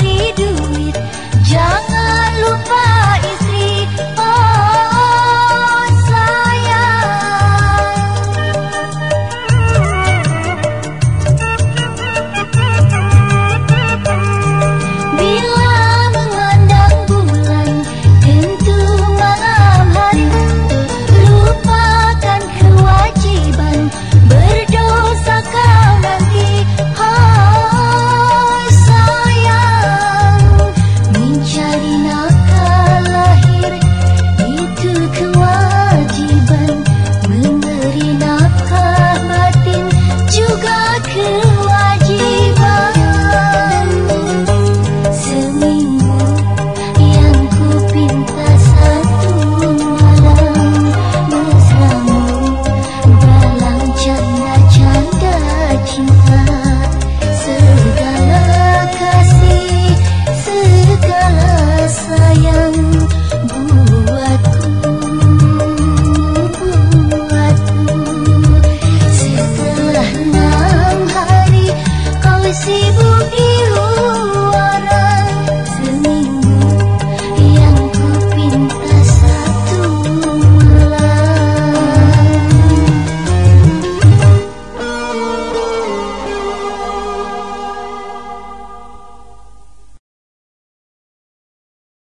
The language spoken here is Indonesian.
cari duit. Jangan lupa